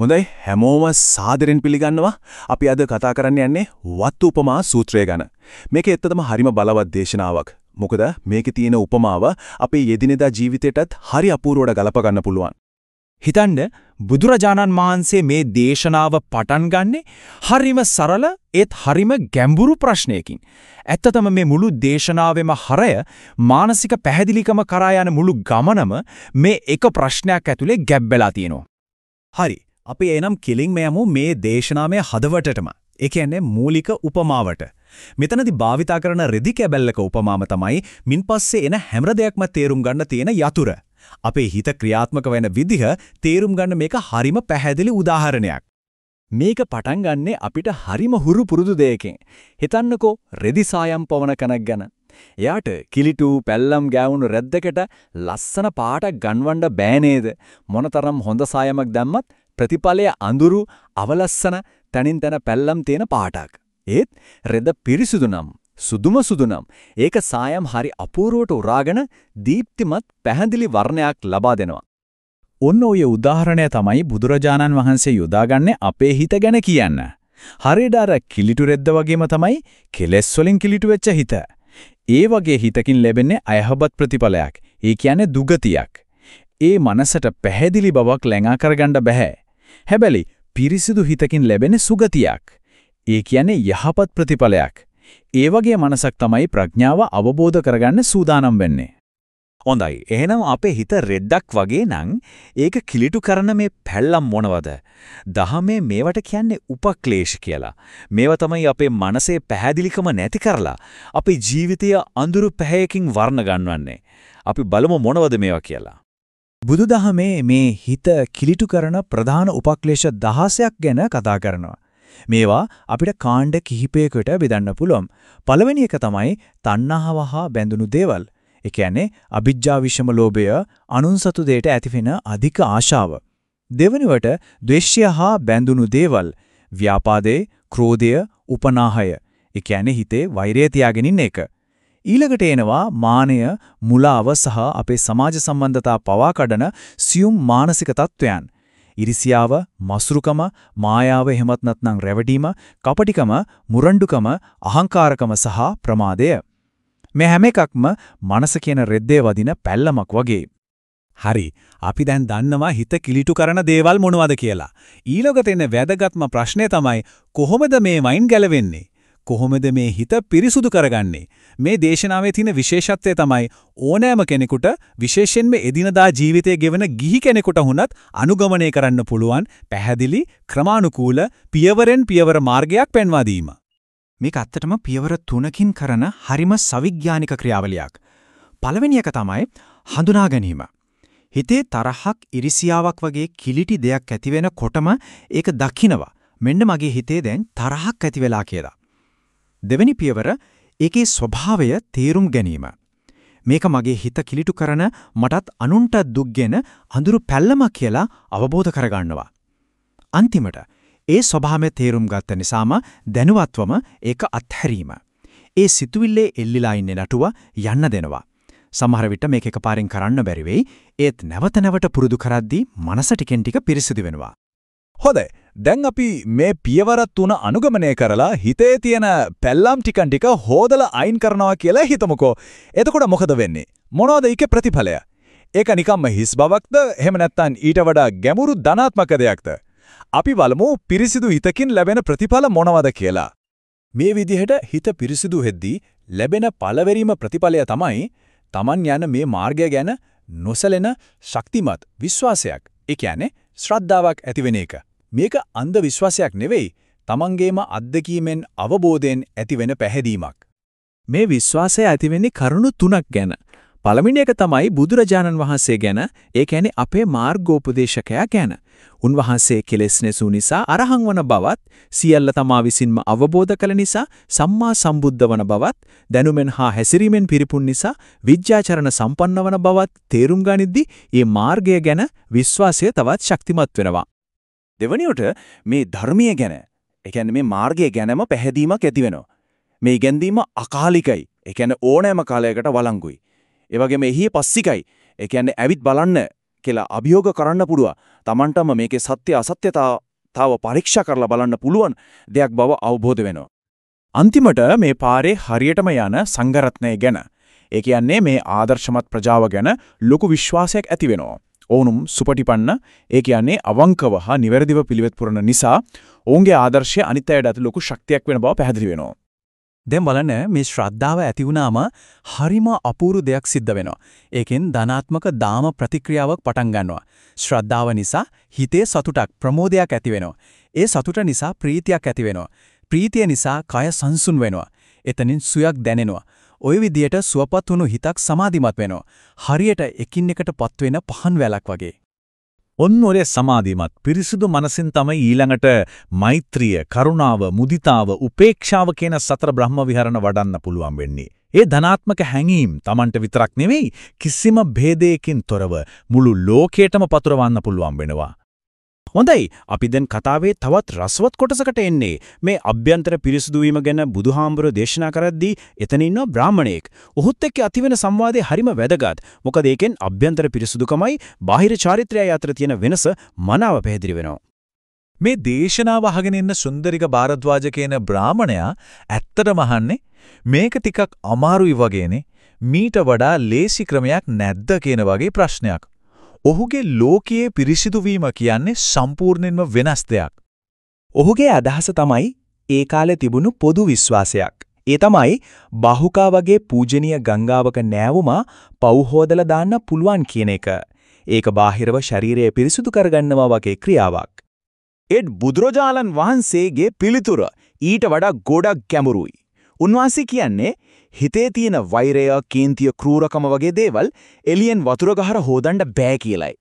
හොඳයි හැමෝම සාදරෙන් පිළිගන්නවා. අපි අද කතා කරන්න යන්නේ වත්තු උපමා සූත්‍රය ගැන. මේක ඇත්තටම හරිම බලවත් දේශනාවක්. මොකද මේකේ තියෙන උපමාව අපේ යෙදිනෙදා ජීවිතයටත් හරි අපූර්වවට ගලප ගන්න පුළුවන්. හිතන්න බුදුරජාණන් වහන්සේ මේ දේශනාව පටන් ගන්නෙ හරිම සරල ඒත් හරිම ගැඹුරු ප්‍රශ්නයකින්. ඇත්තටම මේ මුළු දේශනාවෙම හරය මානසික පැහැදිලිකම කරා යන මුළු ගමනම මේ එක ප්‍රශ්නයක් ඇතුලේ ගැබ්බෙලා තියෙනවා. හරි. අපි එනම් කිලින්ම යමු මේ දේශනාමය හදවතටම. ඒ කියන්නේ මූලික උපමාවට. මෙතනදී භාවිතා කරන රෙදි කැබැල්ලක උපමාම තමයි මින්පස්සේ එන හැම දෙයක්ම තේරුම් ගන්න තියෙන යතුර. අපේ හිත ක්‍රියාත්මක වෙන විදිහ තේරුම් ගන්න මේක හරිම පැහැදිලි උදාහරණයක්. මේක පටන් ගන්නෙ අපිට හරිම හුරු පුරුදු දෙයකින්. හිතන්නකෝ රෙදි සායම් පවන කෙනෙක් ගැන. එයාට කිලිටු පැල්ලම් ගෑවුණු රැද්දකට ලස්සන පාටක් ගන්වන්න බෑ නේද? මොනතරම් හොඳ සායමක් දැම්මත් ප්‍රතිඵලය අඳුරු අවලස්සන තනින් තන පැල්ලම් තියෙන පාටක්. ඒත් රෙද පිරිසුදු නම් සුදුම සුදු නම් ඒක සායම් හරි අපූර්වට උරාගෙන දීප්තිමත් පැහැදිලි වර්ණයක් ලබා දෙනවා. ඔන්න ඔය උදාහරණය තමයි බුදුරජාණන් වහන්සේ යොදාගන්නේ අපේ හිත ගැන කියන්න. හරියට අර කිලිටු රෙද්ද වගේම තමයි කෙලෙස් වලින් කිලිටු වෙච්ච හිත. ඒ වගේ හිතකින් ලැබෙන්නේ අයහපත් ප්‍රතිඵලයක්. ඒ කියන්නේ දුගතියක්. ඒ මනසට පැහැදිලි බවක් ලැඟා කරගන්න බෑ. හැබැයි පිරිසිදු හිතකින් ලැබෙන සුගතියක්. ඒ කියන්නේ යහපත් ප්‍රතිඵලයක්. ඒ වගේ මනසක් තමයි ප්‍රඥාව අවබෝධ කරගන්න සූදානම් වෙන්නේ. හොඳයි. එහෙනම් අපේ හිත රෙද්දක් වගේ නම් ඒක කිලිටු කරන මේ පැල්ලම් මොනවද? දහමේ මේවට කියන්නේ උපක්ලේශ කියලා. මේවා තමයි අපේ මනසේ පැහැදිලිකම නැති කරලා අපේ ජීවිතය අඳුරු පැහැයකින් වර්ණ ගන්නවන්නේ. අපි බලමු මොනවද මේවා කියලා. බුදුදහමේ මේ හිත කිලිටු කරන ප්‍රධාන උපක්ලේශ 16ක් ගැන කතා කරනවා. මේවා අපිට කාණ්ඩ කිහිපයකට බෙදන්න පුළුවන්. පළවෙනි එක තමයි තණ්හාව හා බැඳුණු දේවල්. ඒ කියන්නේ අවිජ්ජා විෂම ලෝභය අනුන්සතු දෙයට ඇතිවෙන අධික ආශාව. දෙවනුවට ද්වේෂය හා බැඳුණු දේවල්. ව්‍යාපාදේ, ක්‍රෝධය, උපනාහය. ඒ කියන්නේ හිතේ වෛරය තියාගෙන ඉන්න එක. ඊළඟට එනවා මානය, මුලාව සහ අපේ සමාජ සම්බන්ධතා පවා කඩන සියුම් මානසික තත්වයන්. ඉරිසියාව, මසුරුකම, මායාව එහෙමත් නැත්නම් රැවටීම, කපටිකම, මුරණ්ඩුකම, අහංකාරකම සහ ප්‍රමාදය. මේ හැම එකක්ම මනස කියන රෙද්දේ වදින පැල්ලමක් වගේ. හරි. අපි දැන් දන්නවා හිත කිලිටු කරන දේවල් මොනවද කියලා. ඊළඟට එන වැදගත්ම ප්‍රශ්නේ තමයි කොහොමද මේ වයින් ගැලවෙන්නේ? කොහොමද මේ හිත පිරිසුදු කරගන්නේ? මේ දේශනාවේ තියෙන විශේෂත්වය තමයි ඕනෑම කෙනෙකුට විශේෂයෙන්ම එදිනදා ජීවිතයේ ගෙවන ගිහි කෙනෙකුට වුණත් අනුගමනය කරන්න පුළුවන් පැහැදිලි ක්‍රමානුකූල පියවරෙන් පියවර මාර්ගයක් පෙන්වා දීම. මේක ඇත්තටම පියවර තුනකින් කරන හරිම සවිඥානික ක්‍රියාවලියක්. පළවෙනි එක තමයි හඳුනා ගැනීම. හිතේ තරහක් ඉරිසියාවක් වගේ කිලිටි දෙයක් ඇති වෙනකොටම ඒක දකිනවා. මෙන්න මගේ හිතේ දැන් තරහක් ඇති වෙලා කියලා. දෙවෙනි පියවර ඒකේ ස්වභාවය තේරුම් ගැනීම. මේක මගේ හිත කිලිටු කරන මටත් අනුන්ට දුක්ගෙන අඳුරු පැල්ලමක් කියලා අවබෝධ කරගන්නවා. අන්තිමට ඒ ස්වභාවය තේරුම් ගත්ත නිසාම දැනුවත්වම ඒක අත්හැරීම. ඒ සිතුවිල්ලේ එල්ලිලා ඉන්නේ නටුව යන්න දෙනවා. සමහර විට මේක එකපාරින් කරන්න බැරි වෙයි. ඒත් නැවත නැවත පුරුදු කරද්දී මනස ටිකෙන් ටික පිරිසිදු වෙනවා. හොඳයි. දැන් අපි මේ පියවර තුන අනුගමනය කරලා හිතේ තියෙන පැල්ලම් ටිකන් ටික හොදලා අයින් කරනවා කියලා හිතමුකෝ. එතකොට මොකද වෙන්නේ? මොනවද ඒකේ ප්‍රතිඵලය? ඒක නිකම්ම හිස් බවක්ද? එහෙම නැත්නම් ඊට වඩා ගැඹුරු ධනාත්මක දෙයක්ද? අපි බලමු පිරිසිදු හිතකින් ලැබෙන ප්‍රතිඵල මොනවද කියලා. මේ විදිහට හිත පිරිසිදු වෙද්දී ලැබෙන පළවෙනිම ප්‍රතිඵලය තමයි Taman යන මේ මාර්ගය ගැන නොසැලෙන ශක්තිමත් විශ්වාසයක්. ඒ කියන්නේ ශ්‍රද්ධාවක් ඇතිවෙන එක. මේක අන්ධ විශ්වාසයක් නෙවෙයි. තමන්ගේම අත්දැකීමෙන් අවබෝධයෙන් ඇතිවෙන පැහැදීමක්. මේ විශ්වාසය ඇතිවෙන්නේ කරුණු තුනක් ගැන. පළවෙනි එක තමයි බුදුරජාණන් වහන්සේ ගැන, ඒ කියන්නේ අපේ මාර්ගෝපදේශකයා ගැන. උන්වහන්සේ කෙලෙස් නැසූ නිසා අරහං වන බවත්, සියල්ල තමා විසින්ම අවබෝධ කළ නිසා සම්මා සම්බුද්ධ වන බවත්, දැනුමෙන් හා හැසිරීමෙන් පිරිපුන් නිසා විද්‍යාචරණ සම්පන්න වන බවත් තේරුම් ගනිද්දී මේ මාර්ගය ගැන විශ්වාසය තවත් ශක්තිමත් වෙනවා. දෙවනියට මේ ධර්මීය ගැන, ඒ කියන්නේ මේ මාර්ගය ගැනම පැහැදීමක් ඇති වෙනවා. මේ ඉගැන්වීම අකාලිකයි. ඒ කියන්නේ ඕනෑම කාලයකට වළංගුයි. ඒ වගේම එහි පස්සිකයි. ඒ කියන්නේ ඇවිත් බලන්න කියලා අභියෝග කරන්න පුළුවන්. Tamanටම මේකේ සත්‍ය අසත්‍යතාව පරීක්ෂා කරලා බලන්න පුළුවන් දෙයක් බව අවබෝධ වෙනවා. අන්තිමට මේ පාරේ හරියටම යන සංඝරත්නය ගැන ඒ කියන්නේ මේ ආදර්ශමත් ප්‍රජාව ගැන ලොකු විශ්වාසයක් ඇති වෙනවා. ඔවුනුම් සුපටිපන්න ඒ කියන්නේ අවංකව හා නිවැරදිව පිළිවෙත් පුරන නිසා ඔවුන්ගේ ආදර්ශය අනිත් අයට ලොකු ශක්තියක් වෙන බව පැහැදිලි වෙනවා. දැන් බලන්න මේ ශ්‍රද්ධාව ඇති වුණාම හරිම අපූර්ව දෙයක් සිද්ධ වෙනවා. ඒකෙන් ධනාත්මක දාම ප්‍රතික්‍රියාවක් පටන් ගන්නවා. ශ්‍රද්ධාව නිසා හිතේ සතුටක් ප්‍රමෝදයක් ඇති වෙනවා. ඒ සතුට නිසා ප්‍රීතියක් ඇති වෙනවා. ප්‍රීතිය නිසා කය සංසුන් වෙනවා. එතනින් සුවයක් දැනෙනවා. ওই විදියට සුවපත් වුණු හිතක් සමාධිමත් වෙනවා. හරියට එකින් එකට පත්වෙන පහන් වැලක් වගේ. ඔන්න ඔරේ සමාධිමත් පිරිසුදු මනසින් තමයි ඊළඟට මෛත්‍රිය, කරුණාව, මුදිතාව, උපේක්ෂාව කියන සතර බ්‍රහ්ම විහරණ වඩන්න පුළුවන් වෙන්නේ. ඒ ධනාත්මක හැඟීම් Tamanට විතරක් නෙවෙයි කිසිම භේදයකින් තොරව මුළු ලෝකයටම පතුරවන්න පුළුවන් වෙනවා. හොඳයි. අපි දැන් කතාවේ තවත් රසවත් කොටසකට එන්නේ. මේ අභ්‍යන්තර පිරිසුදු වීම ගැන බුදුහාඹුර දේශනා කරද්දී එතන ඉන්න බ්‍රාහමණයෙක්. ඔහුත් එක්ක ඇතිවෙන සංවාදේ හරිම වැදගත්. මොකද ඒකෙන් අභ්‍යන්තර පිරිසුදුකමයි බාහිර චාරිත්‍රයයි අතර තියෙන වෙනස මනාව පැහැදිලි වෙනවා. මේ දේශනාව අහගෙන ඉන්න සුන්දරික භාරද්වාජ කියන බ්‍රාහමණයා ඇත්තටම අහන්නේ මේක ටිකක් අමාරුයි වගේනේ. මීට වඩා ලේසි ක්‍රමයක් නැද්ද කියන වගේ ප්‍රශ්නයක්. ඔහුගේ ලෝකයේ පිරිසිදු වීම කියන්නේ සම්පූර්ණයෙන්ම වෙනස් දෙයක්. ඔහුගේ අදහස තමයි ඒ කාලේ තිබුණු පොදු විශ්වාසයක්. ඒ තමයි බාහුකා වගේ පූජනීය ගංගාවක නෑවුමා පව් හොදලා දාන්න පුළුවන් කියන එක. ඒක බාහිරව ශරීරය පිරිසුදු කරගන්නවා වගේ ක්‍රියාවක්. ඒත් බුදුරජාණන් වහන්සේගේ පිළිතුර ඊට වඩා ගොඩක් ගැඹුරුයි. උන්වහන්සේ කියන්නේ හිතේ තියෙන වෛරය, කේන්තිය, කෲරකම වගේ දේවල් එළියෙන් වතුර ගහර හොදන්න බෑ කියලයි.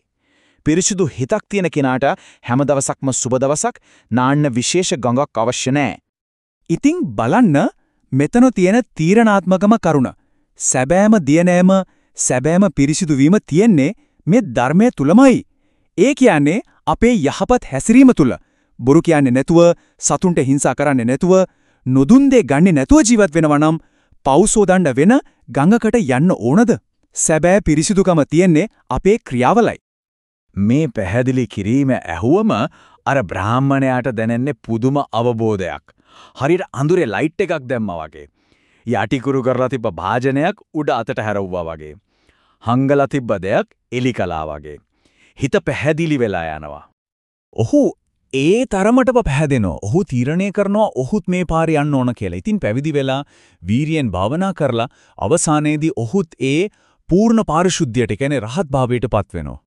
පිරිසුදු හිතක් තියෙන කෙනාට හැම දවසක්ම සුබ දවසක් නාන්න විශේෂ ගඟක් අවශ්‍ය නැහැ. ඉතින් බලන්න මෙතන තියෙන තීරණාත්මකම කරුණ. සැබෑම දියනෑම සැබෑම පිරිසිදු වීම තියෙන්නේ මේ ධර්මයේ තුලමයි. ඒ කියන්නේ අපේ යහපත් හැසිරීම තුල. බොරු කියන්නේ නැතුව, සතුන්ට හිංසා කරන්නේ නැතුව, නොදුන් දෙ ගන්නේ නැතුව ජීවත් වෙනවා නම් පෞසෝදණ්ඩ වෙන ගඟකට යන්න ඕනද? සැබෑ පිරිසිදුකම තියෙන්නේ අපේ ක්‍රියාවලයි. මේ පැහැදිලි කිරීම ඇහුවම අර බ්‍රාහ්මණයාට දැනෙන්නේ පුදුම අවබෝධයක්. හරියට අඳුරේ ලයිට් එකක් දැම්මා වගේ. යටිකුරු කරලා තිබ්බ භාජනයක් උඩ අතට හැරවුවා වගේ. හංගලා තිබ්බ දෙයක් එලි කළා වගේ. හිත පැහැදිලි වෙලා යනවා. ඔහු ඒ තරමටම පැහැදෙනවා. ඔහු තීරණය කරනවා ඔහුත් මේ පාරේ යන්න ඕන කියලා. ඉතින් පැවිදි වෙලා වීරියෙන් භාවනා කරලා අවසානයේදී ඔහුත් ඒ පූර්ණ පාරිශුද්ධියට කියන්නේ රහත් භාවයට පත් වෙනවා.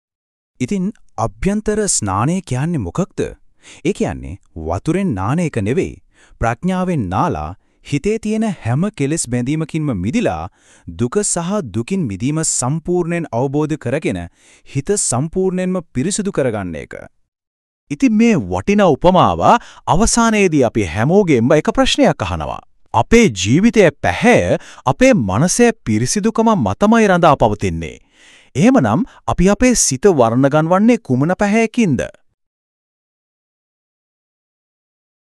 ඉතින් අභ්‍යන්තර ස්නානය කියන්නේ මොකක්ද? ඒ කියන්නේ වතුරෙන් නාන එක නෙවෙයි. ප්‍රඥාවෙන් නාලා හිතේ තියෙන හැම කෙලෙස් බැඳීමකින්ම මිදිලා දුක සහ දුකින් මිදීම සම්පූර්ණයෙන් අවබෝධ කරගෙන හිත සම්පූර්ණයෙන්ම පිරිසිදු කරගන්න එක. ඉතින් මේ වටිනා උපමාව අවසානයේදී අපි හැමෝගෙම එක ප්‍රශ්නයක් අහනවා. අපේ ජීවිතයේ පැහැ අපේ මනසේ පිරිසිදුකම මතමයි රඳා පවතින්නේ. එහෙමනම් අපි අපේ සිත වර්ණගන්වන්නේ කුමන පැහැයකින්ද?